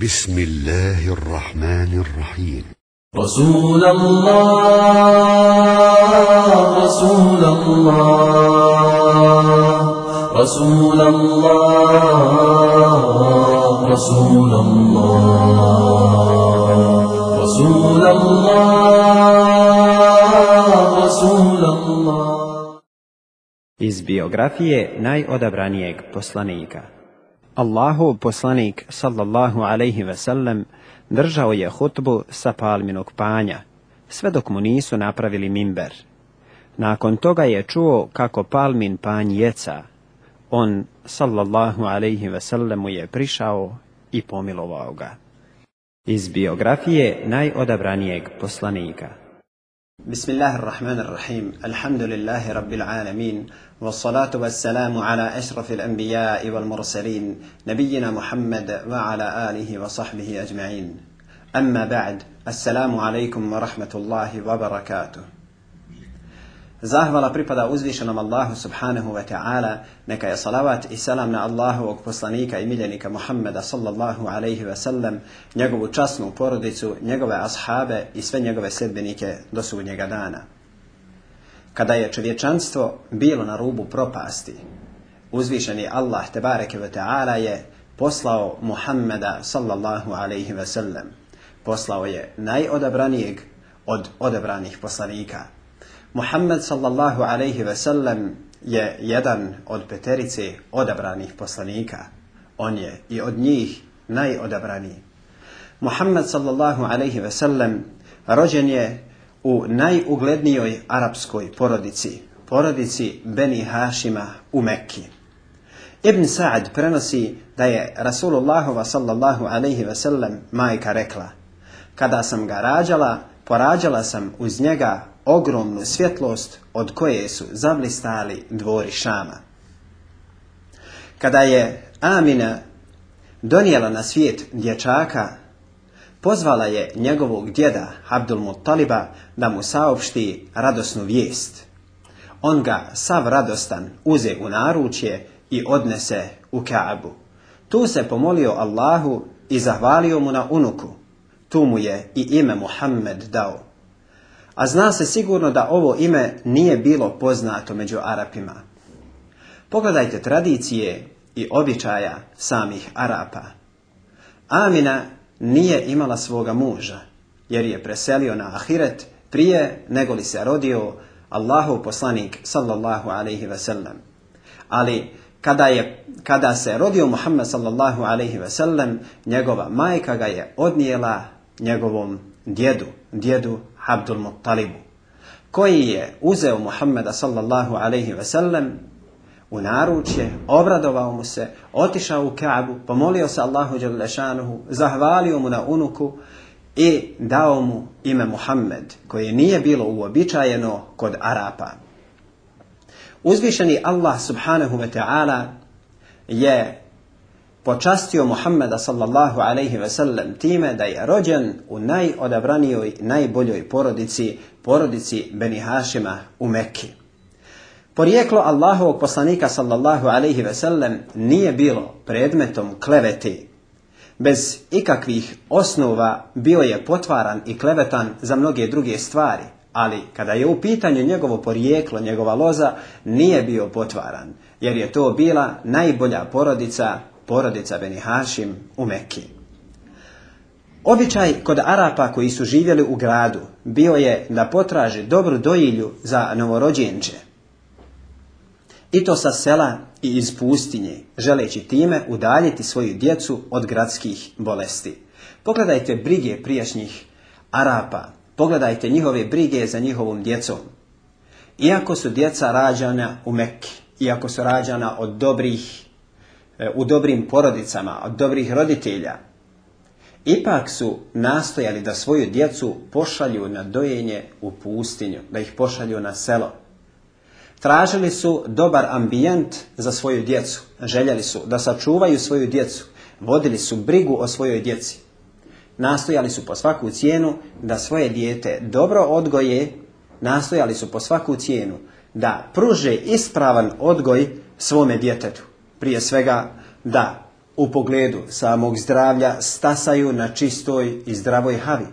بسم الله الرحمن الرحيم رسول الله رسول الله رسول الله رسول الله رسول الله رسول الله Iz biografije najodabranijeg poslanika. Allahov poslanik sallallahu alaihi veselem držao je hutbu sa palminog panja, sve dok mu nisu napravili mimber. Nakon toga je čuo kako palmin panj jeca. On, sallallahu alaihi veselemu, je prišao i pomilovao ga. Iz biografije najodabranijeg poslanika. Bismillahirrahmanirrahim. Alhamdulillahi rabbil alamin. الحمد لله رب العالمين والصلاة والسلام على أشرف الأنبياء والمرسلين نبينا محمد وعلى آله وصحبه أجمعين أما بعد السلام عليكم ورحمة الله وبركاته Zahvala pripada uzvišenom Allahu subhanahu wa ta'ala, neka je salavat i salam na Allahovog poslanika i miljenika Muhammeda sallallahu alaihi wa sallam, njegovu časnu porodicu, njegove ashabe i sve njegove sedbenike do sudnjega dana. Kada je čovječanstvo bilo na rubu propasti, uzvišeni Allah tebareke wa ta'ala je poslao Muhammeda sallallahu alaihi wa sallam. Poslao je najodabranijeg od odabranih poslanika. Muhammed sallallahu alaihi ve sellem je jedan od peterice odabranih poslanika. On je i od njih najodabraniji. Muhammed sallallahu alaihi ve sellem rođen je u najuglednijoj arapskoj porodici, porodici Beni Hašima u Mekki. Ibn Sa'ad prenosi da je Rasulullahova sallallahu alaihi sellem majka rekla Kada sam ga rađala, porađala sam uz njega ogromnu svjetlost od koje su zablistali dvori Šama. Kada je Amina donijela na svijet dječaka, pozvala je njegovog djeda Abdul Muttaliba da mu saopšti radosnu vijest. On ga sav radostan uze u naručje i odnese u Kaabu. Tu se pomolio Allahu i zahvalio mu na unuku. Tu mu je i ime Muhammed dao a zna se sigurno da ovo ime nije bilo poznato među Arapima. Pogledajte tradicije i običaja samih Arapa. Amina nije imala svoga muža, jer je preselio na Ahiret prije nego li se rodio Allahov poslanik sallallahu alaihi ve sellem. Ali kada, je, kada se rodio Muhammed sallallahu alaihi ve sellem, njegova majka ga je odnijela njegovom djedu, djedu Abdul Muttalibu, koji je uzeo Muhammeda sallallahu alaihi ve sellem u naručje, obradovao mu se, otišao u Kaabu, pomolio se Allahu Đalešanuhu, zahvalio mu na unuku i dao mu ime Muhammed, koje nije bilo uobičajeno kod Arapa. Uzvišeni Allah subhanahu wa ta'ala je počastio Muhammeda sallallahu alaihi ve sellem time da je rođen u najodabranijoj, najboljoj porodici, porodici Beni Hašima u Mekki. Porijeklo Allahovog poslanika sallallahu alaihi ve sellem nije bilo predmetom kleveti. Bez ikakvih osnova bio je potvaran i klevetan za mnoge druge stvari, ali kada je u pitanju njegovo porijeklo, njegova loza, nije bio potvaran, jer je to bila najbolja porodica porodica Beni Hašim u Mekki. Običaj kod Arapa koji su živjeli u gradu bio je da potraže dobru dojilju za novorođenče. I to sa sela i iz pustinje, želeći time udaljiti svoju djecu od gradskih bolesti. Pogledajte brige prijašnjih Arapa, pogledajte njihove brige za njihovom djecom. Iako su djeca rađana u Mekki, iako su rađana od dobrih u dobrim porodicama, od dobrih roditelja, ipak su nastojali da svoju djecu pošalju na dojenje u pustinju, da ih pošalju na selo. Tražili su dobar ambijent za svoju djecu, željeli su da sačuvaju svoju djecu, vodili su brigu o svojoj djeci. Nastojali su po svaku cijenu da svoje dijete dobro odgoje, nastojali su po svaku cijenu da pruže ispravan odgoj svome djetetu prije svega da u pogledu samog zdravlja stasaju na čistoj i zdravoj havi.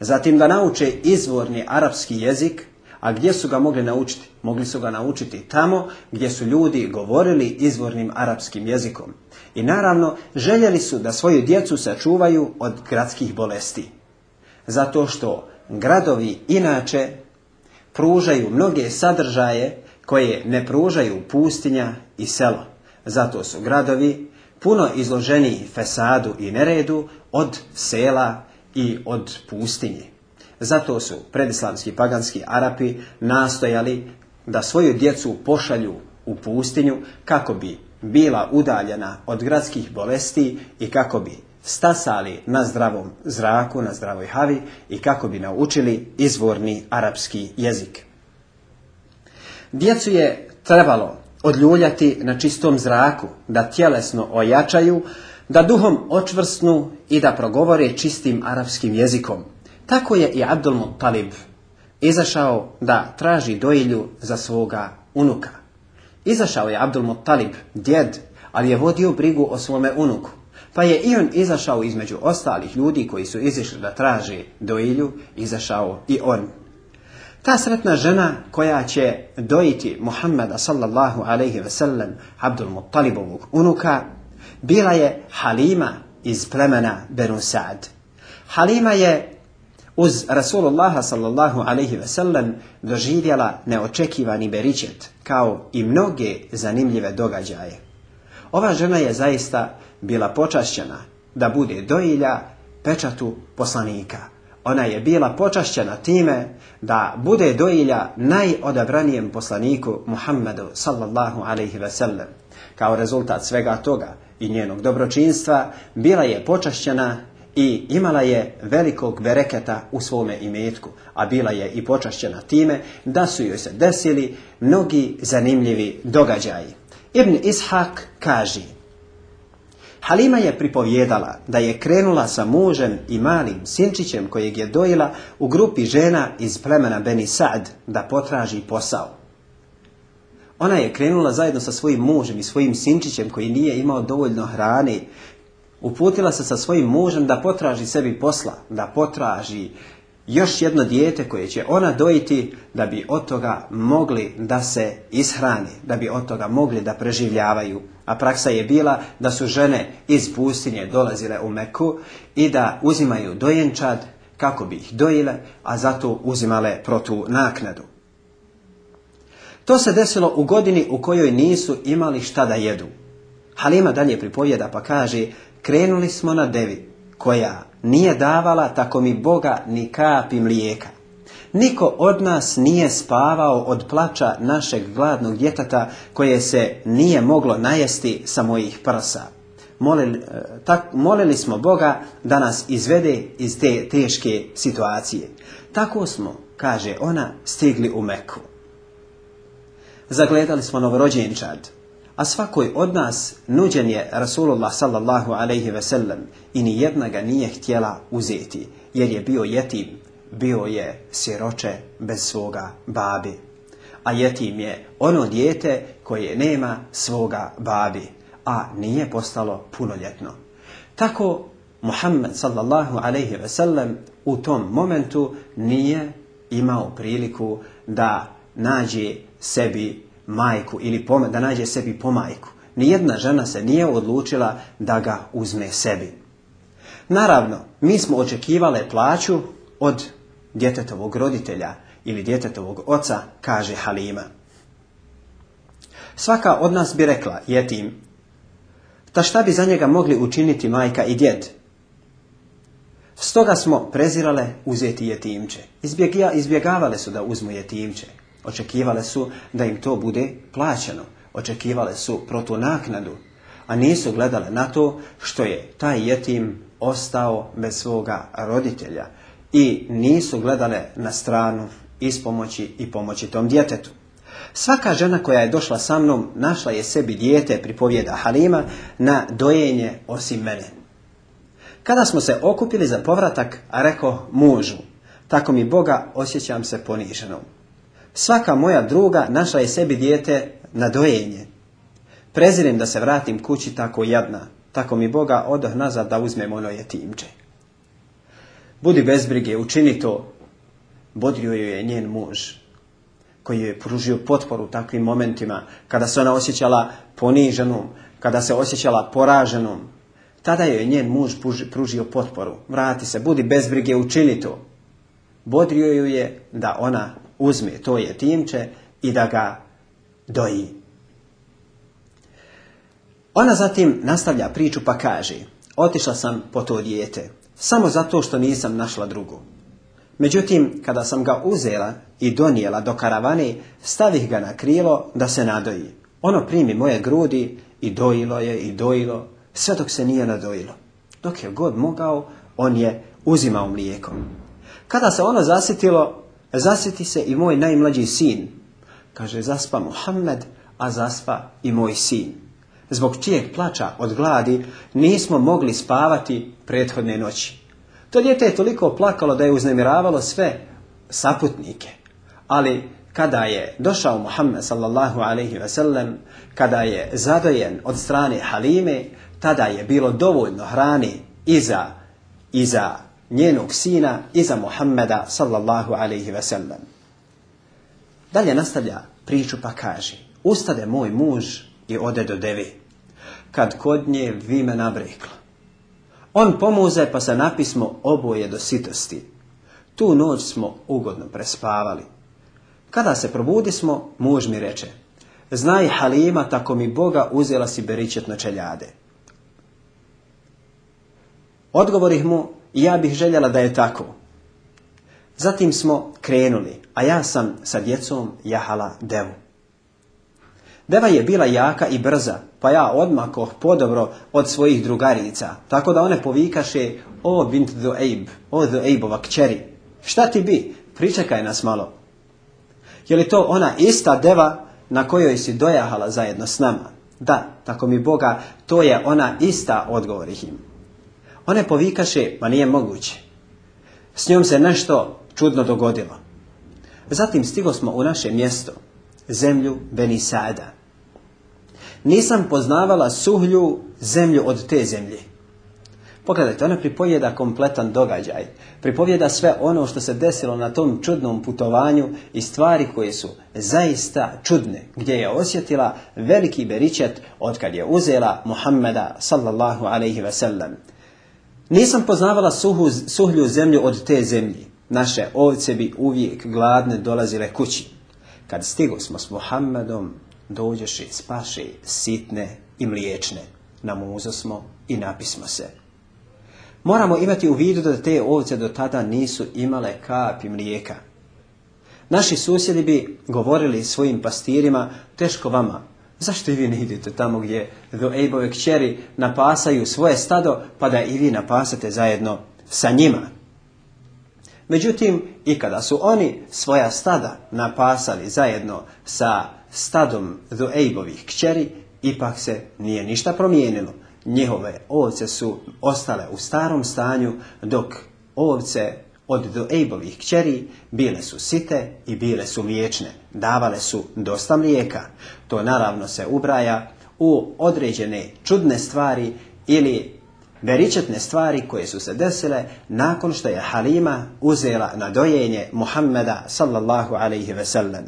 Zatim da nauče izvorni arapski jezik, a gdje su ga mogli naučiti? Mogli su ga naučiti tamo gdje su ljudi govorili izvornim arapskim jezikom. I naravno, željeli su da svoju djecu sačuvaju od gradskih bolesti. Zato što gradovi inače pružaju mnoge sadržaje koje ne pružaju pustinja i selo. Zato su gradovi puno izloženiji fesadu i neredu od sela i od pustinje. Zato su predislamski paganski Arapi nastojali da svoju djecu pošalju u pustinju kako bi bila udaljena od gradskih bolesti i kako bi stasali na zdravom zraku, na zdravoj havi i kako bi naučili izvorni arapski jezik. Djecu je trebalo odljuljati na čistom zraku, da tjelesno ojačaju, da duhom očvrsnu i da progovore čistim arapskim jezikom. Tako je i Abdul Muttalib izašao da traži dojilju za svoga unuka. Izašao je Abdul Muttalib, djed, ali je vodio brigu o svome unuku. Pa je i on izašao između ostalih ljudi koji su izišli da traže dojilju, izašao i on. Ta sretna žena koja će dojiti Muhammeda sallallahu alaihi ve sellem Abdul Muttalibovog unuka bila je Halima iz plemena Benu Sa'd. Halima je uz Rasulullaha sallallahu alaihi ve sellem doživjela neočekivani beričet kao i mnoge zanimljive događaje. Ova žena je zaista bila počašćena da bude dojilja pečatu poslanika. Ona je bila počašćena time da bude dojilja najodabranijem poslaniku Muhammedu sallallahu alaihi ve sellem. Kao rezultat svega toga i njenog dobročinstva bila je počašćena i imala je velikog bereketa u svome imetku, a bila je i počašćena time da su joj se desili mnogi zanimljivi događaji. Ibn Ishak kaže Halima je pripovjedala da je krenula sa mužem i malim sinčićem kojeg je dojila u grupi žena iz plemena Beni Sad da potraži posao. Ona je krenula zajedno sa svojim mužem i svojim sinčićem koji nije imao dovoljno hrane. Uputila se sa svojim mužem da potraži sebi posla, da potraži još jedno dijete koje će ona dojiti da bi od toga mogli da se ishrani, da bi od toga mogli da preživljavaju. A praksa je bila da su žene iz pustinje dolazile u Meku i da uzimaju dojenčad kako bi ih dojile, a zato uzimale protu naknadu. To se desilo u godini u kojoj nisu imali šta da jedu. Halima dalje pripovjeda pa kaže, krenuli smo na devi, koja nije davala tako mi Boga ni kapi mlijeka. Niko od nas nije spavao od plača našeg gladnog djeteta koje se nije moglo najesti sa mojih prsa. Molili, tak, molili smo Boga da nas izvede iz te teške situacije. Tako smo, kaže ona, stigli u Meku. Zagledali smo novorođenčad, a svakoj od nas nuđen je Rasulullah sallallahu alaihi ve sellem i ni jedna ga nije htjela uzeti, jer je bio jetim, bio je siroče bez svoga babi. A jetim je ono dijete koje nema svoga babi, a nije postalo punoljetno. Tako Muhammed sallallahu alaihi ve sellem u tom momentu nije imao priliku da nađe sebi majku ili pome, da nađe sebi pomajku. Nijedna žena se nije odlučila da ga uzme sebi. Naravno, mi smo očekivale plaću od djetetovog roditelja ili djetetovog oca, kaže Halima. Svaka od nas bi rekla, jetim, ta šta bi za njega mogli učiniti majka i djed? Stoga smo prezirale uzeti jetimče. Izbjegavale su da uzmu jetimče. Očekivale su da im to bude plaćeno. Očekivale su protunaknadu, a nisu gledale na to što je taj jetim ostao bez svoga roditelja i nisu gledale na stranu ispomoći i pomoći tom djetetu. Svaka žena koja je došla sa mnom našla je sebi dijete, pripovjeda Halima, na dojenje osim mene. Kada smo se okupili za povratak, rekao mužu, tako mi Boga osjećam se poniženom. Svaka moja druga našla je sebi dijete na dojenje. Prezirem da se vratim kući tako jadna. tako mi Boga odoh nazad da uzmem ono jetimče. Budi bezbrige, učini to. Bodrio joj je njen muž, koji je pružio potporu u takvim momentima, kada se ona osjećala poniženom, kada se osjećala poraženom. Tada joj je njen muž pruži- pružio potporu. Vrati se, budi bezbrige, učini to. Bodrio ju je da ona uzme to jetimče i da ga doji. Ona zatim nastavlja priču pa kaže Otišla sam po to dijete, samo zato što nisam našla drugu. Međutim, kada sam ga uzela i donijela do karavane, stavih ga na krilo da se nadoji. Ono primi moje grudi i dojilo je i dojilo, sve dok se nije nadojilo. Dok je god mogao, on je uzimao mlijeko. Kada se ono zasitilo, zasiti se i moj najmlađi sin. Kaže, zaspa Muhammed, a zaspa i moj sin. Zbog čijeg plača od gladi nismo mogli spavati prethodne noći. To dijete je toliko plakalo da je uznemiravalo sve saputnike. Ali kada je došao Muhammed sallallahu alaihi ve sellem, kada je zadojen od strane Halime, tada je bilo dovoljno hrane i za, i za njenog sina i za Muhammeda sallallahu alaihi ve sellem. Dalje nastavlja priču pa kaže Ustade moj muž i ode do devi. Kad kod nje vime nabreklo. On pomuze pa se napismo oboje do sitosti. Tu noć smo ugodno prespavali. Kada se probudismo, muž mi reče Znaj Halima, tako mi Boga uzela si beričetno čeljade. Odgovorih mu, ja bih željela da je tako. Zatim smo krenuli, a ja sam sa djecom jahala devu. Deva je bila jaka i brza, pa ja odmakoh podobro od svojih drugarica, tako da one povikaše, o bint Dueib, o Dueibova kćeri, šta ti bi, pričekaj nas malo. Je li to ona ista deva na kojoj si dojahala zajedno s nama? Da, tako mi Boga, to je ona ista, odgovorih im. One povikaše, ma nije moguće. S njom se nešto čudno dogodilo. Zatim stigo smo u naše mjesto, zemlju Benisada. Nisam poznavala suhlju zemlju od te zemlje. Pogledajte, ona pripovjeda kompletan događaj. Pripovjeda sve ono što se desilo na tom čudnom putovanju i stvari koje su zaista čudne, gdje je osjetila veliki beričet od kad je uzela Muhammeda sallallahu alaihi sellem. Nisam poznavala suhu, suhlju zemlju od te zemlje. Naše ovce bi uvijek gladne dolazile kući. Kad stigo smo s Muhammedom, dođeše, spaše, sitne i mliječne. Namuzo smo i napismo se. Moramo imati u vidu da te ovce do tada nisu imale kapi mlijeka. Naši susjedi bi govorili svojim pastirima, teško vama, zašto i vi ne idete tamo gdje Duejbove kćeri napasaju svoje stado, pa da i vi napasate zajedno sa njima. Međutim, i kada su oni svoja stada napasali zajedno sa stadom Duejbovih kćeri, ipak se nije ništa promijenilo. Njihove ovce su ostale u starom stanju, dok ovce od Duejbovih kćeri bile su site i bile su mliječne. Davale su dosta mlijeka. To naravno se ubraja u određene čudne stvari ili veričetne stvari koje su se desile nakon što je Halima uzela na dojenje Muhammeda sallallahu alaihi ve sellem.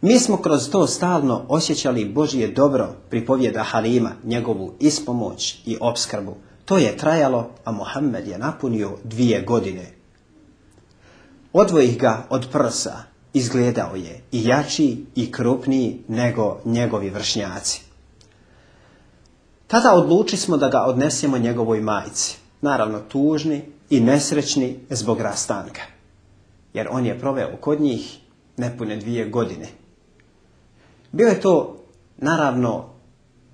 Mi smo kroz to stalno osjećali Božje dobro, pripovjeda Halima, njegovu ispomoć i obskrbu. To je trajalo, a Muhammed je napunio dvije godine. Odvojih ga od prsa, izgledao je i jači i krupniji nego njegovi vršnjaci. Tada odluči smo da ga odnesemo njegovoj majci, naravno tužni i nesrećni zbog rastanka, jer on je proveo kod njih nepune dvije godine. Bio je to, naravno,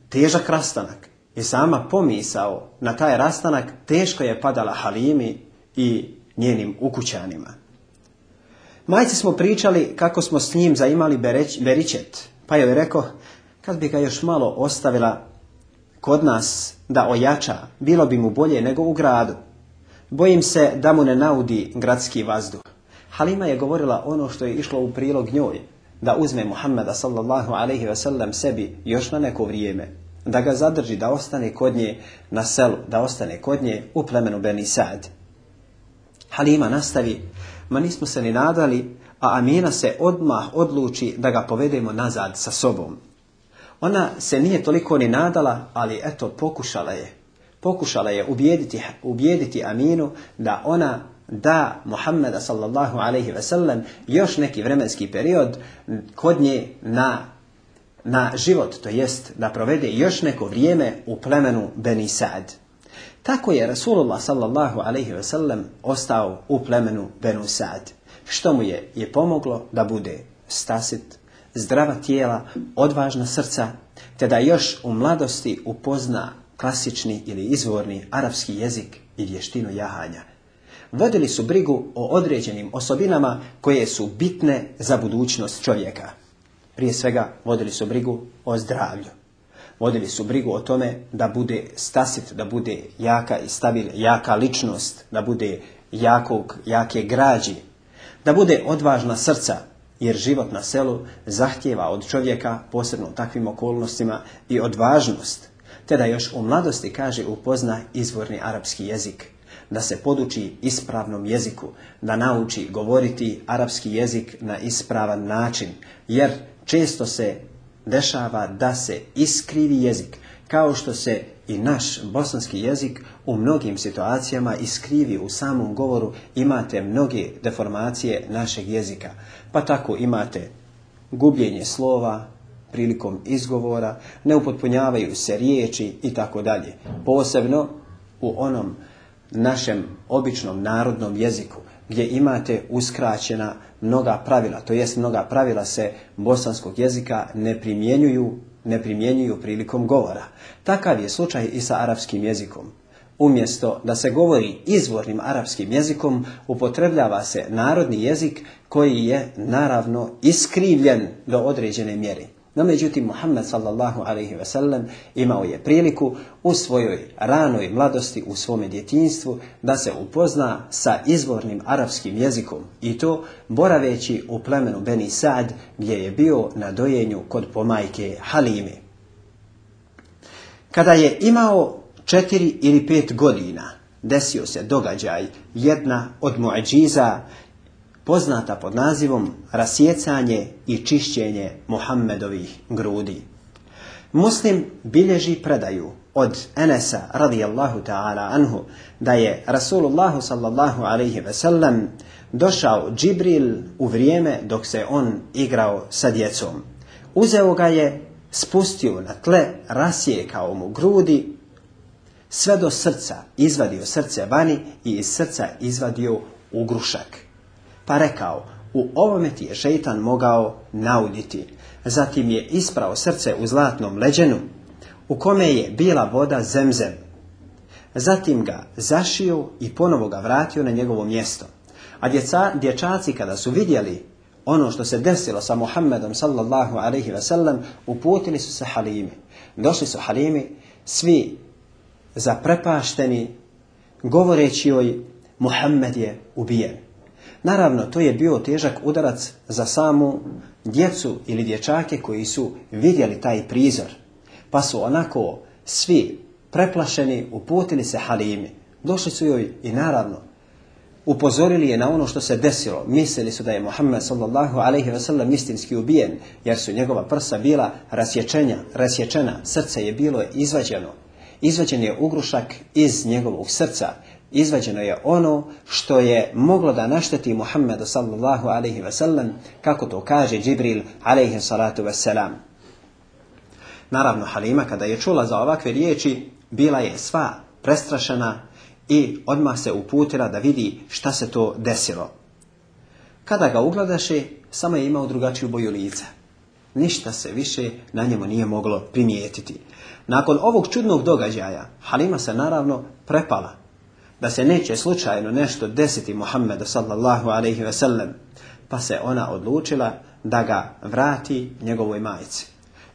težak rastanak i sama pomisao na taj rastanak teško je padala Halimi i njenim ukućanima. Majci smo pričali kako smo s njim zaimali bereć, beričet, pa joj rekao, kad bi ga još malo ostavila kod nas da ojača, bilo bi mu bolje nego u gradu. Bojim se da mu ne naudi gradski vazduh. Halima je govorila ono što je išlo u prilog njoj, da uzme Muhammeda sallallahu alaihi ve sellem sebi još na neko vrijeme. Da ga zadrži, da ostane kod nje na selu, da ostane kod nje u plemenu Beni Sad. Halima nastavi, ma nismo se ni nadali, a Amina se odmah odluči da ga povedemo nazad sa sobom. Ona se nije toliko ni nadala, ali eto pokušala je. Pokušala je ubijediti, ubijediti Aminu da ona da Muhammeda sallallahu alaihi ve sellem još neki vremenski period kod nje na, na život, to jest da provede još neko vrijeme u plemenu Beni Sad. Tako je Rasulullah sallallahu alaihi sellem ostao u plemenu Benu Sad, što mu je, je pomoglo da bude stasit, zdrava tijela, odvažna srca, te da još u mladosti upozna klasični ili izvorni arapski jezik i vještinu jahanja. Vodili su brigu o određenim osobinama koje su bitne za budućnost čovjeka. Prije svega vodili su brigu o zdravlju. Vodili su brigu o tome da bude stasit, da bude jaka i stabilna, jaka ličnost, da bude jakog, jake građi, da bude odvažna srca, jer život na selu zahtjeva od čovjeka, posebno u takvim okolnostima, i odvažnost, te da još u mladosti, kaže, upozna izvorni arapski jezik, da se poduči ispravnom jeziku, da nauči govoriti arapski jezik na ispravan način, jer često se dešava da se iskrivi jezik, kao što se i naš bosanski jezik u mnogim situacijama iskrivi u samom govoru, imate mnoge deformacije našeg jezika. Pa tako imate gubljenje slova prilikom izgovora, ne upotpunjavaju se riječi i tako dalje. Posebno u onom našem običnom narodnom jeziku gdje imate uskraćena mnoga pravila, to jest mnoga pravila se bosanskog jezika ne primjenjuju, ne primjenjuju prilikom govora. Takav je slučaj i sa arapskim jezikom. Umjesto da se govori izvornim arapskim jezikom, upotrebljava se narodni jezik koji je naravno iskrivljen do određene mjere. No međutim, Muhammed sallallahu alaihi ve sellem imao je priliku u svojoj ranoj mladosti, u svome djetinstvu, da se upozna sa izvornim arapskim jezikom i to boraveći u plemenu Beni Sad gdje je bio na dojenju kod pomajke Halime. Kada je imao četiri ili pet godina, desio se događaj, jedna od muadžiza poznata pod nazivom rasjecanje i čišćenje Muhammedovih grudi. Muslim bilježi predaju od Enesa radijallahu ta'ala anhu da je Rasulullahu sallallahu alaihi ve sellem došao Džibril u vrijeme dok se on igrao sa djecom. Uzeo ga je, spustio na tle, rasjekao mu grudi, sve do srca, izvadio srce vani i iz srca izvadio ugrušak pa rekao, u ovome ti je šeitan mogao nauditi. Zatim je isprao srce u zlatnom leđenu, u kome je bila voda zemzem. Zatim ga zašio i ponovo ga vratio na njegovo mjesto. A djeca, dječaci kada su vidjeli ono što se desilo sa Muhammedom sallallahu alaihi ve sellem, uputili su se Halimi. Došli su Halimi, svi zaprepašteni, govoreći joj Muhammed je ubijen. Naravno, to je bio težak udarac za samu djecu ili dječake koji su vidjeli taj prizor. Pa su onako svi preplašeni uputili se Halimi. Došli su joj i naravno upozorili je na ono što se desilo. Mislili su da je Muhammed sallallahu alaihi ve sellem istinski ubijen, jer su njegova prsa bila rasječenja, rasječena, srce je bilo izvađeno. Izvađen je ugrušak iz njegovog srca izvađeno je ono što je moglo da našteti Muhammedu sallallahu alaihi sellem, kako to kaže Džibril alaihi salatu ve selam. Naravno, Halima kada je čula za ovakve riječi, bila je sva prestrašena i odmah se uputila da vidi šta se to desilo. Kada ga ugledaše, samo je imao drugačiju boju lica. Ništa se više na njemu nije moglo primijetiti. Nakon ovog čudnog događaja, Halima se naravno prepala da se neće slučajno nešto desiti Muhammedu sallallahu alaihi ve sellem, pa se ona odlučila da ga vrati njegovoj majici.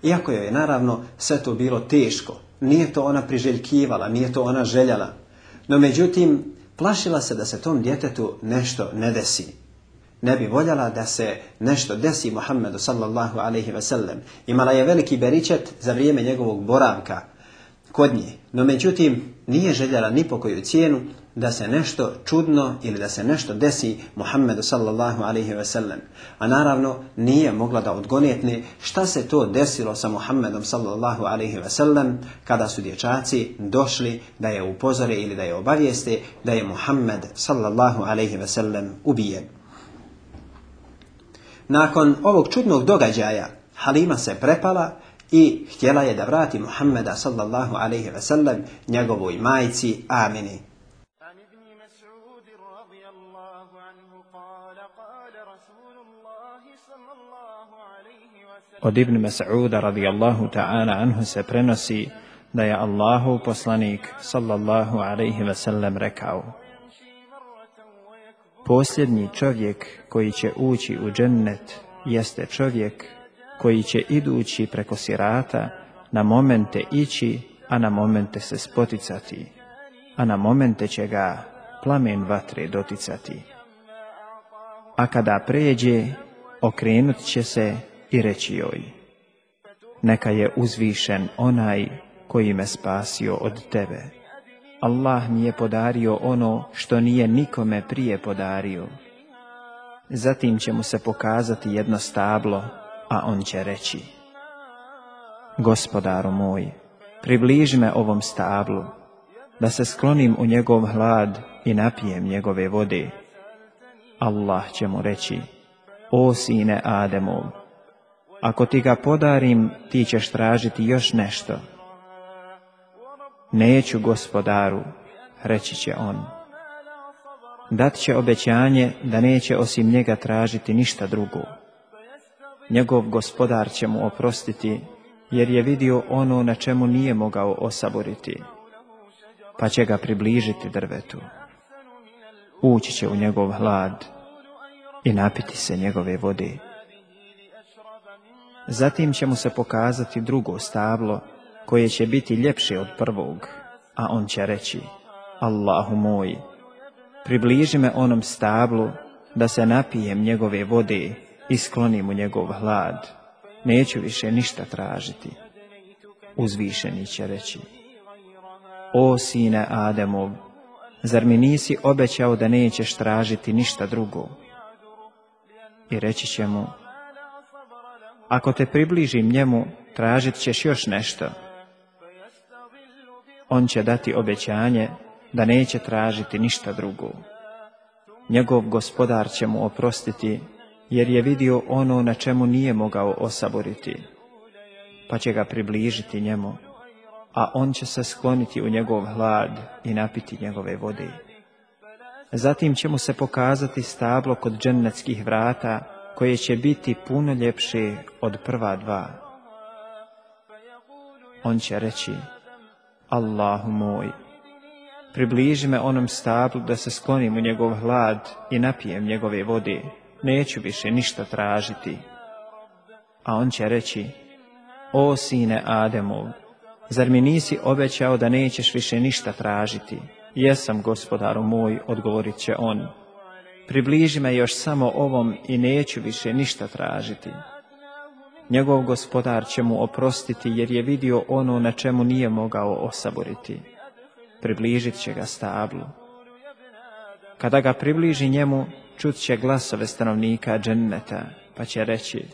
Iako joj je naravno sve to bilo teško, nije to ona priželjkivala, nije to ona željela, no međutim plašila se da se tom djetetu nešto ne desi. ne bi voljela da se nešto desi Muhammedu sallallahu alaihi ve sellem. Imala je veliki beričet za vrijeme njegovog boravka kod nje. No međutim, nije željela ni po koju cijenu da se nešto čudno ili da se nešto desi Muhammedu sallallahu alaihi ve sellem. A naravno nije mogla da odgonjetne šta se to desilo sa Muhammedom sallallahu alaihi ve sellem kada su dječaci došli da je upozore ili da je obavijeste da je Muhammed sallallahu alaihi ve sellem ubijen. Nakon ovog čudnog događaja Halima se prepala i htjela je da vrati Muhammeda sallallahu alaihi ve sellem njegovoj majci. Amini. Od Ibn Mas'uda radijallahu ta'ana anhu se prenosi da je Allahu poslanik sallallahu alaihi ve sellem rekao Posljednji čovjek koji će ući u džennet jeste čovjek koji će idući preko sirata na momente ići, a na momente se spoticati, a na momente će ga plamen vatre doticati. A kada pređe, okrenut će se i reći joj, neka je uzvišen onaj koji me spasio od tebe. Allah mi je podario ono što nije nikome prije podario. Zatim će mu se pokazati jedno stablo, a on će reći, Gospodaru moj, približi me ovom stablu, da se sklonim u njegov hlad i napijem njegove vode. Allah će mu reći, o sine Ademov, ako ti ga podarim, ti ćeš tražiti još nešto. Neću, gospodaru, reći će on. Dat će obećanje da neće osim njega tražiti ništa drugo. Njegov gospodar će mu oprostiti, jer je vidio ono na čemu nije mogao osaboriti, pa će ga približiti drvetu. Ući će u njegov hlad i napiti se njegove vode. Zatim će mu se pokazati drugo stablo, koje će biti ljepše od prvog, a on će reći, Allahu moj, približi me onom stablu, da se napijem njegove vode i sklonim u njegov hlad. Neću više ništa tražiti. Uzvišeni će reći, O sine Ademov, zar mi nisi obećao da nećeš tražiti ništa drugo? I reći će mu, ako te približim njemu, tražit ćeš još nešto. On će dati obećanje da neće tražiti ništa drugo. Njegov gospodar će mu oprostiti, jer je vidio ono na čemu nije mogao osaboriti, pa će ga približiti njemu, a on će se skloniti u njegov hlad i napiti njegove vode. Zatim će mu se pokazati stablo kod džennetskih vrata, koje će biti puno ljepše od prva dva. On će reći, Allahu moj, približi me onom stablu da se sklonim u njegov hlad i napijem njegove vode, neću više ništa tražiti. A on će reći, o sine Ademov, zar mi nisi obećao da nećeš više ništa tražiti? Jesam, gospodaru moj, odgovorit će on. Približi me još samo ovom i neću više ništa tražiti. Njegov gospodar će mu oprostiti jer je vidio ono na čemu nije mogao osaboriti. Približit će ga stablu. Kada ga približi njemu, čut će glasove stanovnika dženneta, pa će reći,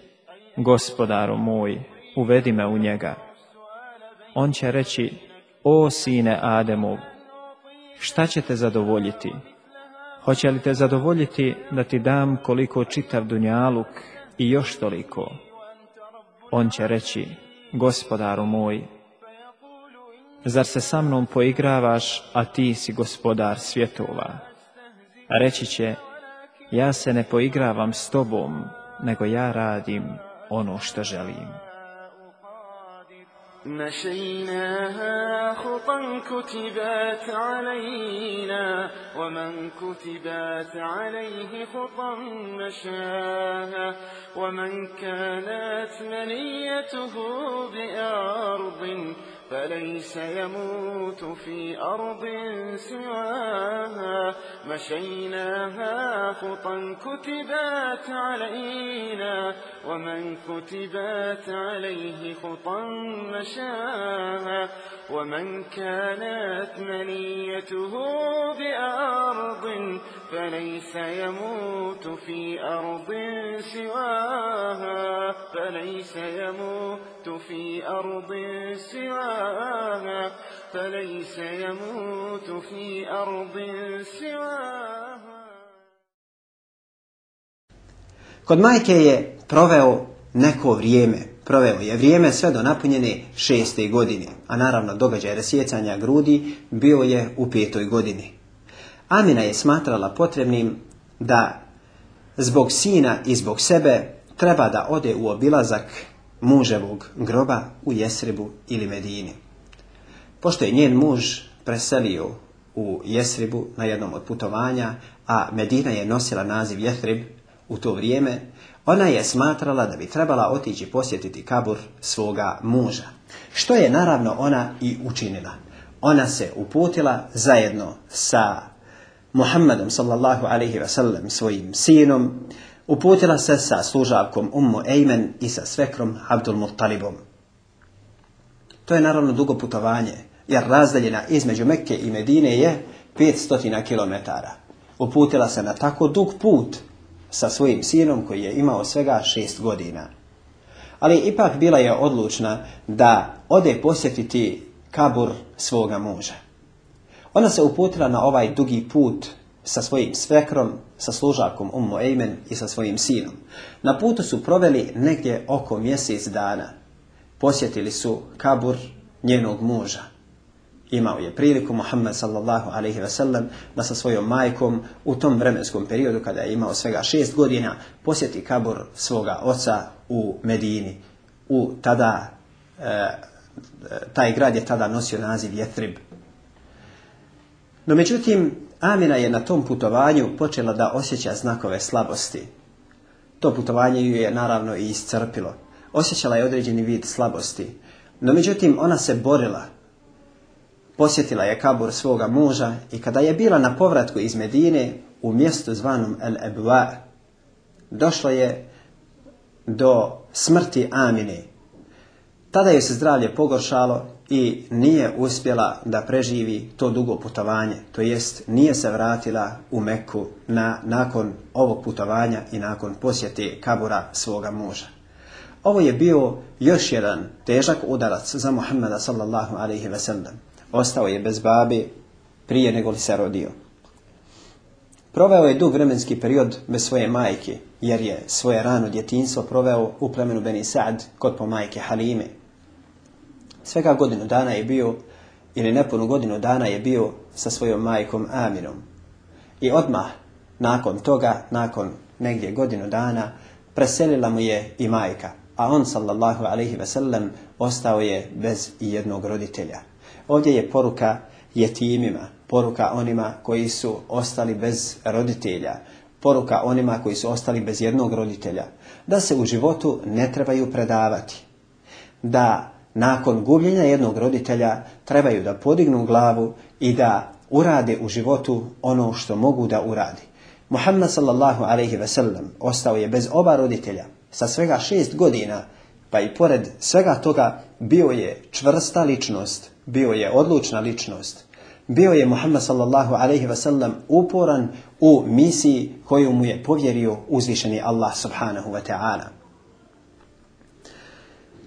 Gospodaru moj, uvedi me u njega. On će reći, o sine Ademov, šta će te zadovoljiti? Hoće li te zadovoljiti da ti dam koliko čitav dunjaluk i još toliko? On će reći, gospodaru moj, zar se sa mnom poigravaš, a ti si gospodar svjetova? Reći će, ja se ne poigravam s tobom, nego ja radim ono što želim. مشيناها خطا كتبت علينا ومن كتبت عليه خطا مشاها ومن كانت منيته بأرض فليس يموت في أرض سواها. مشيناها خطا كتبت علينا ومن كتبت عليه خطا مشاها. ومن كانت منيته بأرض فليس يموت في أرض سواها. فليس يموت في أرض سواها فليس يموت في أرض سواها Kod majke je proveo neko vrijeme, proveo je vrijeme sve do napunjene šeste godine, a naravno događaj rasjecanja grudi bio je u petoj godini. Amina je smatrala potrebnim da zbog sina i zbog sebe treba da ode u obilazak muževog groba u Jesribu ili Medini. Pošto je njen muž preselio u Jesribu na jednom od putovanja, a Medina je nosila naziv Jesrib u to vrijeme, ona je smatrala da bi trebala otići posjetiti kabur svoga muža. Što je naravno ona i učinila. Ona se uputila zajedno sa Muhammedom sallallahu alaihi ve sellem svojim sinom, uputila se sa služavkom Ummu Ejmen i sa svekrom Abdul Muttalibom. To je naravno dugo putovanje, jer razdaljena između Mekke i Medine je 500 km. Uputila se na tako dug put sa svojim sinom koji je imao svega šest godina. Ali ipak bila je odlučna da ode posjetiti kabur svoga muža. Ona se uputila na ovaj dugi put sa svojim svekrom, sa služakom Ummu Ejmen i sa svojim sinom. Na putu su proveli negdje oko mjesec dana. Posjetili su kabur njenog muža. Imao je priliku Muhammed sallallahu alaihi sellem da sa svojom majkom u tom vremenskom periodu kada je imao svega šest godina posjeti kabur svoga oca u Medini. U tada, e, taj grad je tada nosio naziv Jetrib. No međutim, Amina je na tom putovanju počela da osjeća znakove slabosti. To putovanje ju je naravno i iscrpilo. Osjećala je određeni vid slabosti. No međutim, ona se borila. Posjetila je kabur svoga muža i kada je bila na povratku iz Medine u mjestu zvanom El Ebwa, došlo je do smrti Amine. Tada joj se zdravlje pogoršalo i nije uspjela da preživi to dugo putovanje, to jest nije se vratila u Meku na, nakon ovog putovanja i nakon posjete kabura svoga muža. Ovo je bio još jedan težak udarac za Muhammeda sallallahu alaihi ve sellem. Ostao je bez babi prije nego li se rodio. Proveo je dug vremenski period bez svoje majke, jer je svoje rano djetinstvo proveo u plemenu Beni Sa'd kod po majke Halime, Svega godinu dana je bio, ili nepunu godinu dana je bio sa svojom majkom Aminom. I odmah nakon toga, nakon negdje godinu dana, preselila mu je i majka, a on sallallahu alaihi ve sellem ostao je bez jednog roditelja. Ovdje je poruka jetimima, poruka onima koji su ostali bez roditelja, poruka onima koji su ostali bez jednog roditelja, da se u životu ne trebaju predavati, da nakon gubljenja jednog roditelja trebaju da podignu glavu i da urade u životu ono što mogu da uradi. Muhammed sallallahu alaihi ve sellem ostao je bez oba roditelja sa svega šest godina, pa i pored svega toga bio je čvrsta ličnost, bio je odlučna ličnost. Bio je Muhammed sallallahu alaihi ve sellem uporan u misiji koju mu je povjerio uzvišeni Allah subhanahu wa ta'ala.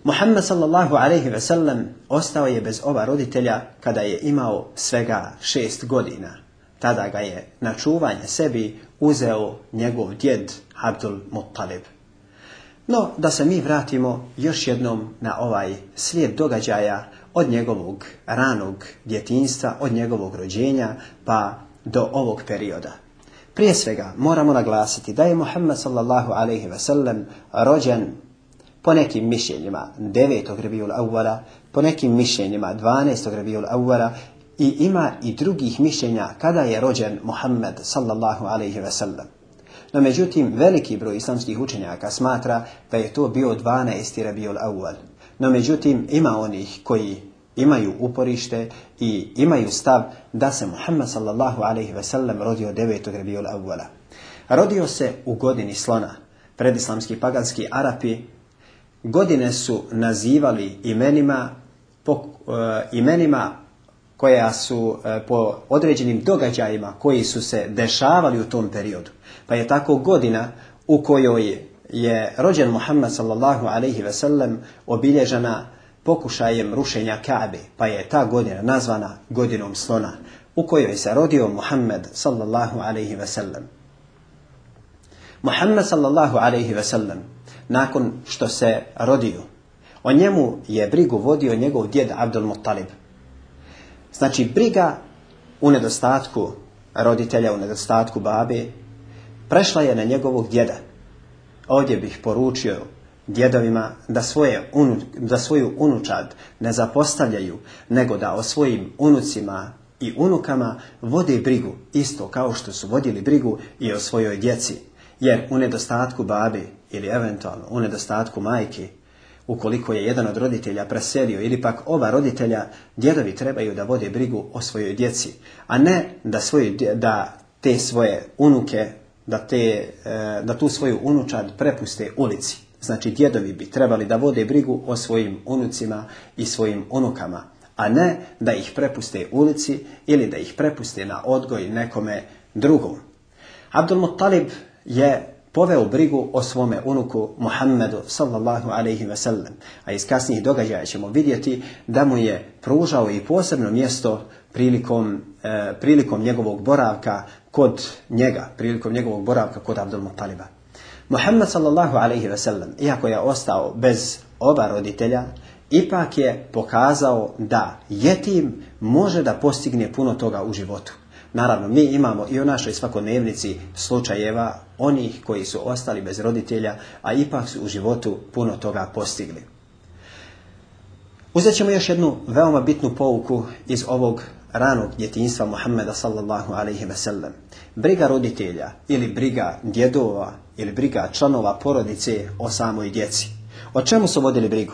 Muhammed sallallahu alaihi ve sellem ostao je bez oba roditelja kada je imao svega šest godina. Tada ga je na čuvanje sebi uzeo njegov djed Abdul Muttalib. No, da se mi vratimo još jednom na ovaj slijed događaja od njegovog ranog djetinstva, od njegovog rođenja pa do ovog perioda. Prije svega moramo naglasiti da je Muhammed sallallahu alaihi ve sellem rođen po nekim mišljenjima 9. Rebijul Awala, po nekim mišljenjima 12. Rebijul Awala i ima i drugih mišljenja kada je rođen Muhammed sallallahu alaihi ve sellem. No međutim, veliki broj islamskih učenjaka smatra da je to bio 12. Rebijul Awal. No međutim, ima onih koji imaju uporište i imaju stav da se Muhammed sallallahu alaihi ve sellem rodio 9. Rabiul Awwala. Rodio se u godini slona. Predislamski paganski Arapi godine su nazivali imenima po, e, imenima koja su e, po određenim događajima koji su se dešavali u tom periodu. Pa je tako godina u kojoj je rođen Muhammed sallallahu alaihi ve sellem obilježena pokušajem rušenja Kaabe, pa je ta godina nazvana godinom slona, u kojoj se rodio Muhammed sallallahu alaihi ve sellem. Muhammed sallallahu alaihi ve sellem, nakon što se rodio, o njemu je brigu vodio njegov djed Abdul Muttalib. Znači, briga u nedostatku roditelja, u nedostatku babe, prešla je na njegovog djeda. Ovdje bih poručio djedovima da, svoje unu, da svoju unučad ne zapostavljaju, nego da o svojim unucima i unukama vode brigu, isto kao što su vodili brigu i o svojoj djeci. Jer u nedostatku babe ili eventualno u nedostatku majke, ukoliko je jedan od roditelja preselio ili pak oba roditelja, djedovi trebaju da vode brigu o svojoj djeci, a ne da, svoju, da te svoje unuke, da, te, da tu svoju unučad prepuste ulici. Znači djedovi bi trebali da vode brigu o svojim unucima i svojim unukama, a ne da ih prepuste ulici ili da ih prepuste na odgoj nekome drugom. Abdul Muttalib je poveo brigu o svome unuku Muhammedu sallallahu alaihi ve sellem. A iz kasnijih događaja ćemo vidjeti da mu je pružao i posebno mjesto prilikom, e, prilikom njegovog boravka kod njega, prilikom njegovog boravka kod Abdul Muttaliba. Muhammed sallallahu alaihi ve sellem, iako je ostao bez oba roditelja, ipak je pokazao da jetim može da postigne puno toga u životu. Naravno, mi imamo i u našoj svakodnevnici slučajeva onih koji su ostali bez roditelja, a ipak su u životu puno toga postigli. Uzet ćemo još jednu veoma bitnu pouku iz ovog ranog djetinjstva Muhammeda sallallahu alaihi ve sellem. Briga roditelja ili briga djedova ili briga članova porodice o samoj djeci. O čemu su vodili brigu?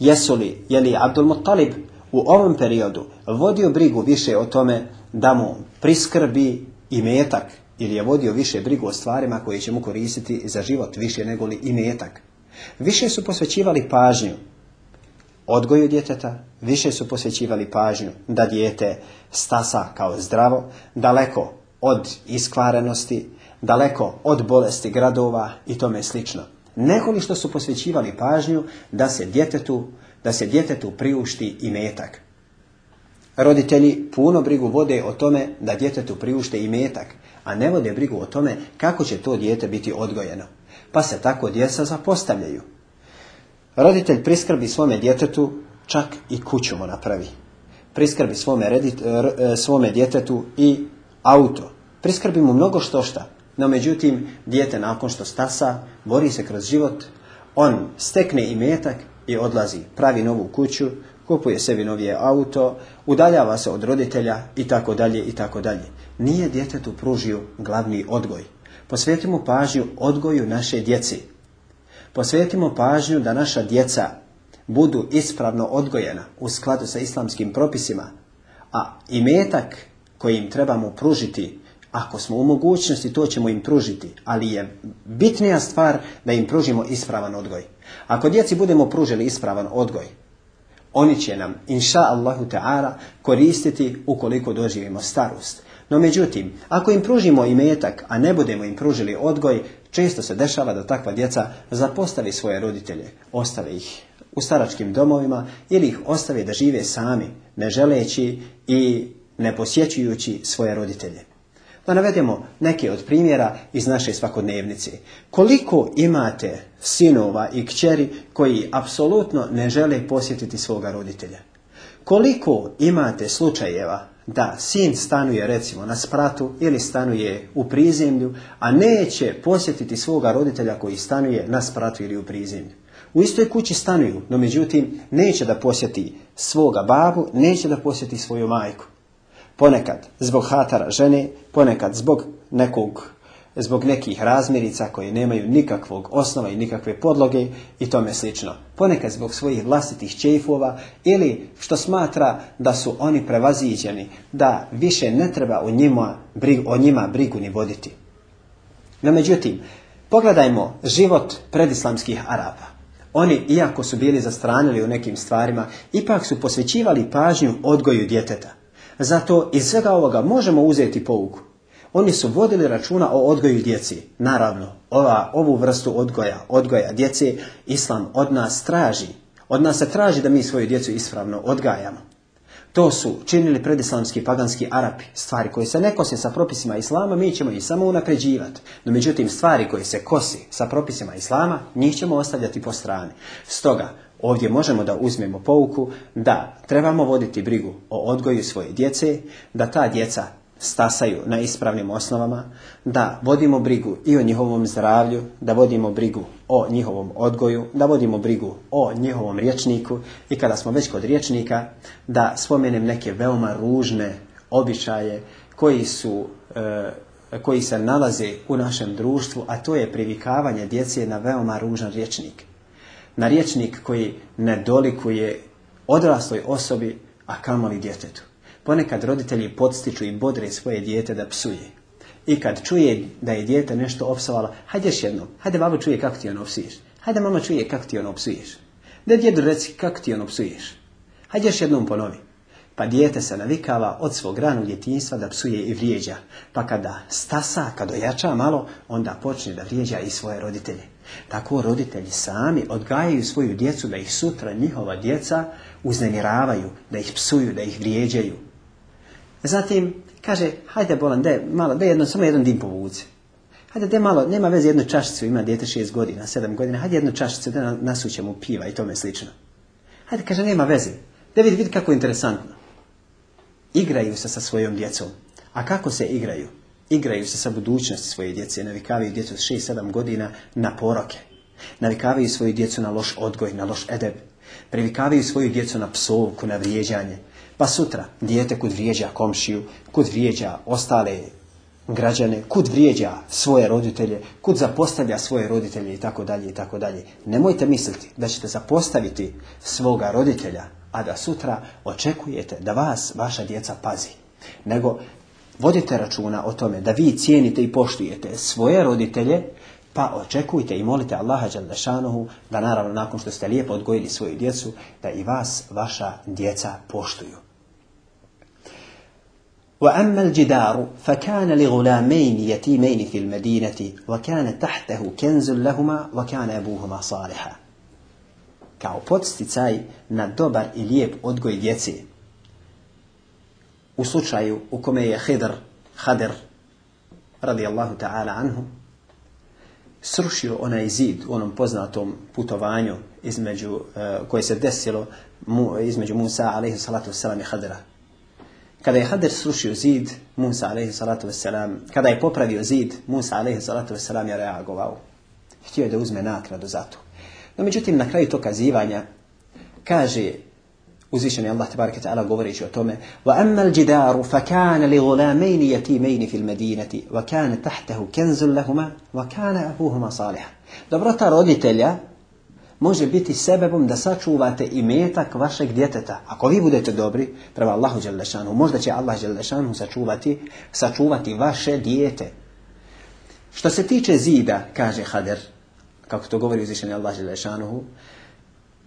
Jesu li, je li Abdul Muttalib u ovom periodu vodio brigu više o tome da mu priskrbi i metak ili je vodio više brigu o stvarima koje će mu koristiti za život više nego li i metak. Više su posvećivali pažnju odgoju djeteta, više su posvećivali pažnju da dijete stasa kao zdravo, daleko od iskvarenosti, daleko od bolesti gradova i tome slično. Nego li što su posvećivali pažnju da se djetetu, da se djetetu priušti i metak. Roditelji puno brigu vode o tome da djetetu priušte i metak, a ne vode brigu o tome kako će to dijete biti odgojeno. Pa se tako djeca zapostavljaju. Roditelj priskrbi svome djetetu, čak i kuću mu napravi. Priskrbi svome, redit, svome djetetu i auto. Priskrbi mu mnogo što šta. No međutim, dijete nakon što stasa, bori se kroz život, on stekne i metak i odlazi, pravi novu kuću, kupuje sebi novije auto, udaljava se od roditelja i tako dalje i tako dalje. Nije djetetu pružio glavni odgoj. Posvetimo pažnju odgoju naše djeci. Posvetimo pažnju da naša djeca budu ispravno odgojena u skladu sa islamskim propisima, a imetak koji im trebamo pružiti, ako smo u mogućnosti, to ćemo im pružiti, ali je bitnija stvar da im pružimo ispravan odgoj. Ako djeci budemo pružili ispravan odgoj, oni će nam, inša Allahu ta'ala, koristiti ukoliko doživimo starost. No međutim, ako im pružimo imetak, a ne budemo im pružili odgoj, često se dešava da takva djeca zapostavi svoje roditelje, ostave ih u staračkim domovima ili ih ostave da žive sami, ne želeći i ne posjećujući svoje roditelje. Da navedemo neke od primjera iz naše svakodnevnice. Koliko imate sinova i kćeri koji apsolutno ne žele posjetiti svoga roditelja? Koliko imate slučajeva da sin stanuje recimo na spratu ili stanuje u prizemlju, a neće posjetiti svoga roditelja koji stanuje na spratu ili u prizemlju? U istoj kući stanuju, no međutim neće da posjeti svoga babu, neće da posjeti svoju majku. Ponekad zbog hatara žene, ponekad zbog nekog zbog nekih razmirica koje nemaju nikakvog osnova i nikakve podloge i tome slično. Ponekad zbog svojih vlastitih čeifova ili što smatra da su oni prevaziđeni, da više ne treba o njima, o njima brigu ni voditi. No međutim, pogledajmo život predislamskih Araba. Oni, iako su bili zastranili u nekim stvarima, ipak su posvećivali pažnju odgoju djeteta. Zato iz svega ovoga možemo uzeti pouku. Oni su vodili računa o odgoju djeci. Naravno, ova, ovu vrstu odgoja, odgoja djece, Islam od nas traži. Od nas se traži da mi svoju djecu ispravno odgajamo. To su činili predislamski paganski Arapi, stvari koje se ne kose sa propisima Islama, mi ćemo ih samo unapređivati. No međutim, stvari koje se kosi sa propisima Islama, njih ćemo ostavljati po strani. Stoga, ovdje možemo da uzmemo pouku da trebamo voditi brigu o odgoju svoje djece, da ta djeca stasaju na ispravnim osnovama, da vodimo brigu i o njihovom zdravlju, da vodimo brigu o njihovom odgoju, da vodimo brigu o njihovom riječniku i kada smo već kod riječnika, da spomenem neke veoma ružne običaje koji su e, koji se nalaze u našem društvu, a to je privikavanje djece na veoma ružan riječnik. Na riječnik koji ne dolikuje odrasloj osobi, a kamoli djetetu. Ponekad roditelji podstiču i bodre svoje dijete da psuje. I kad čuje da je dijete nešto opsovalo, hajde još jednom, hajde babo čuje kako ti ono psuješ. Hajde mama čuje kako ti ono psuješ. Da djedu reci kako ti ono psuješ. Hajde još jednom ponovi. Pa dijete se navikava od svog ranog djetinjstva da psuje i vrijeđa. Pa kada stasa, kad ojača malo, onda počne da vrijeđa i svoje roditelje. Tako roditelji sami odgajaju svoju djecu da ih sutra njihova djeca uznemiravaju, da ih psuju, da ih vrijeđaju. Zatim kaže, hajde bolan, de, malo, de jedno, samo jedan dim povuci. Hajde, de malo, nema veze jednu čašicu, ima dijete šest godina, sedam godina, hajde jednu čašicu, da nasućemo piva i tome slično. Hajde, kaže, nema veze. Da vidi, vidi kako je interesantno. Igraju se sa svojom djecom. A kako se igraju? Igraju se sa budućnosti svoje djece, navikavaju djecu od 6-7 godina na poroke. Navikavaju svoju djecu na loš odgoj, na loš edeb. Previkavaju svoju djecu na psovku, na vrijeđanje. Pa sutra dijete kud vrijeđa komšiju, kud vrijeđa ostale građane, kud vrijeđa svoje roditelje, kud zapostavlja svoje roditelje i tako dalje i tako dalje. Nemojte misliti da ćete zapostaviti svoga roditelja, a da sutra očekujete da vas vaša djeca pazi. Nego vodite računa o tome da vi cijenite i poštujete svoje roditelje, pa očekujte i molite Allaha Đalešanohu da naravno nakon što ste lijepo odgojili svoju djecu, da i vas vaša djeca poštuju. وأما الجدار فكان لغلامين يتيمين في المدينة وكان تحته كنز لهما وكان أبوهما صالحا kao podsticaj na dobar i lijep odgoj djece. u slučaju u kome je Hidr, Hadir, radijallahu ta'ala anhu, srušio onaj zid u onom poznatom putovanju između, uh, koje se desilo mu, između Musa alaihi salatu wasalam i Hadira. Kada je Hadir srušio zid, Musa alaihi salatu wasalam, kada je popravio zid, Musa alaihi salatu wasalam je reagovao. Htio je da uzme nakradu za to. No međutim, na kraju to kazivanja, kaže Allah tabaraka ta'ala govoreći o tome وَأَمَّا الْجِدَارُ فَكَانَ لِغُلَامَيْنِ يَتِيمَيْنِ فِي الْمَدِينَةِ وَكَانَ تَحْتَهُ كَنْزٌ لَهُمَا وَكَانَ أَبُوهُمَا صَالِحًا Dobrota roditelja može biti sebebom da sačuvate i metak vašeg djeteta. Ako vi budete dobri prema Allahu Đelešanu, možda će Allah Đelešanu sačuvati, sačuvati vaše dijete. Što se tiče zida, kaže Hader, kako to govori uzvišeni Allah Đelešanuhu,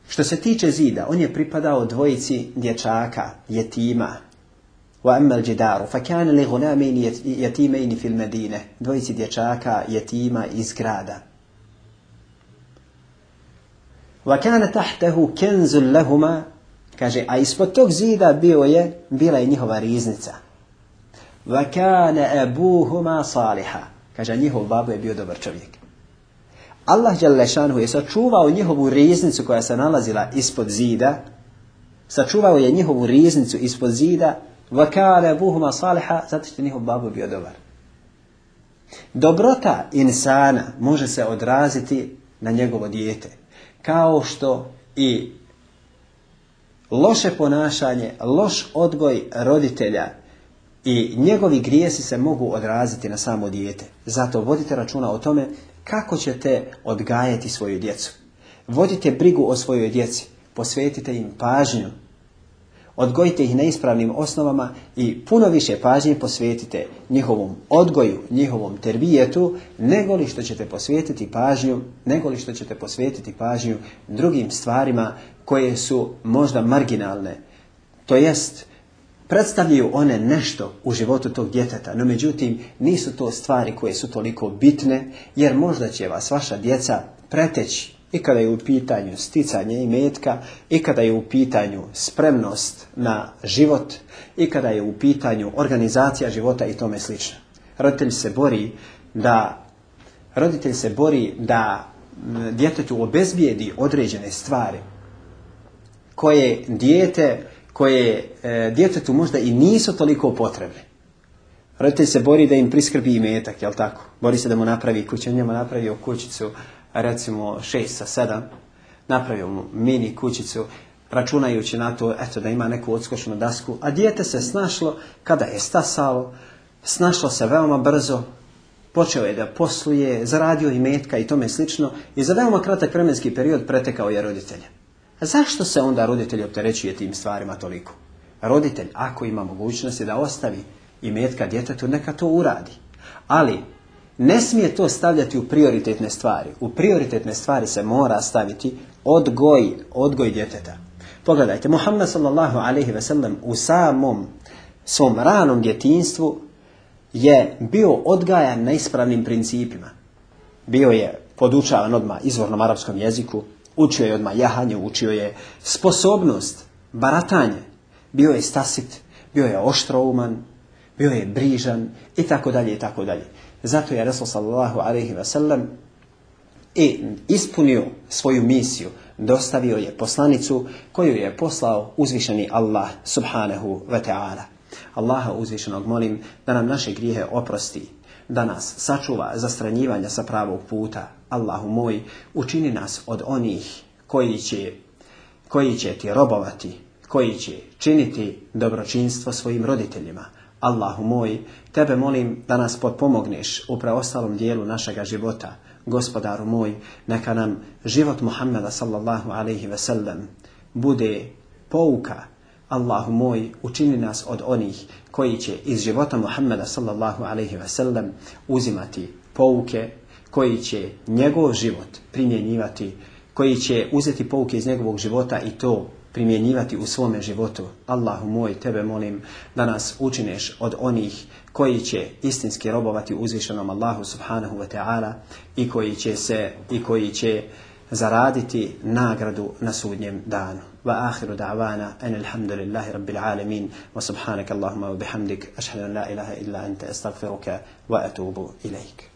što se tiče zida, on je pripadao dvojici dječaka, jetima, wa amma al-jidaru fa kana li ghulamayn yatimayn fi al-madina dvojici dječaka jetima iz grada. Wa kana tahtahu kanzun lahumā kaže a ispod tog zida bio je bila je njihova riznica. Wa kana abuhuma saliha. Kaže njihov babo je bio dobar čovjek Allah je sačuvao njihovu riznicu koja se nalazila ispod zida, sačuvao je njihovu riznicu ispod zida, vakale buhuma saliha, zato što njihov babu bio dobar. Dobrota insana može se odraziti na njegovo dijete, kao što i loše ponašanje, loš odgoj roditelja i njegovi grijesi se mogu odraziti na samo dijete. Zato vodite računa o tome kako ćete odgajati svoju djecu. Vodite brigu o svojoj djeci, posvetite im pažnju, odgojite ih na ispravnim osnovama i puno više pažnje posvetite njihovom odgoju, njihovom terbijetu, nego li što ćete posvetiti pažnju, nego li što ćete posvetiti pažnju drugim stvarima koje su možda marginalne. To jest, predstavljaju one nešto u životu tog djeteta, no međutim nisu to stvari koje su toliko bitne, jer možda će vas vaša djeca preteći i kada je u pitanju sticanje imetka, i kada je u pitanju spremnost na život, i kada je u pitanju organizacija života i tome slično. Roditelj se bori da roditelj se bori da djetetu obezbijedi određene stvari koje dijete koje e, djetetu možda i nisu toliko potrebne. Roditelj se bori da im priskrbi imetak, jel tako? Bori se da mu napravi kuću, njemu napravio kućicu recimo 6 sa 7, napravio mu mini kućicu, računajući na to eto, da ima neku odskočnu dasku, a dijete se snašlo kada je stasalo, snašlo se veoma brzo, počeo je da posluje, zaradio i metka i tome slično i za veoma kratak vremenski period pretekao je roditelja. Zašto se onda roditelj opterećuje tim stvarima toliko? Roditelj, ako ima mogućnosti da ostavi i metka djetetu, neka to uradi. Ali ne smije to stavljati u prioritetne stvari. U prioritetne stvari se mora staviti odgoj, odgoj djeteta. Pogledajte, Muhammed sallallahu alaihi ve sellem u samom svom ranom djetinstvu je bio odgajan na ispravnim principima. Bio je podučavan odmah izvornom arapskom jeziku, učio je odmah jahanje, učio je sposobnost, baratanje. Bio je stasit, bio je oštrouman, bio je brižan i tako dalje i tako dalje. Zato je Resul sallallahu alaihi wa sallam i ispunio svoju misiju, dostavio je poslanicu koju je poslao uzvišeni Allah subhanahu wa ta'ala. Allaha uzvišenog molim da nam naše grijehe oprosti, da nas sačuva zastranjivanja sa pravog puta. Allahu moj, učini nas od onih koji će, koji će ti robovati, koji će činiti dobročinstvo svojim roditeljima. Allahu moj, tebe molim da nas potpomogneš u preostalom dijelu našega života. Gospodaru moj, neka nam život Muhammeda sallallahu alaihi ve sellem bude pouka. Allahu moj, učini nas od onih koji će iz života Muhammeda sallallahu alaihi sellem uzimati pouke, koji će njegov život primjenjivati, koji će uzeti pouke iz njegovog života i to primjenjivati u svome životu. Allahu moj, tebe molim da nas učineš od onih koji će istinski robovati uzvišenom Allahu subhanahu wa ta'ala i koji će se i koji će zaraditi nagradu na sudnjem danu. Wa akhiru da'wana an alhamdulillahi rabbil alamin wa subhanaka Allahumma wa bihamdik ashhadu an la ilaha illa anta astaghfiruka wa atubu ilaik.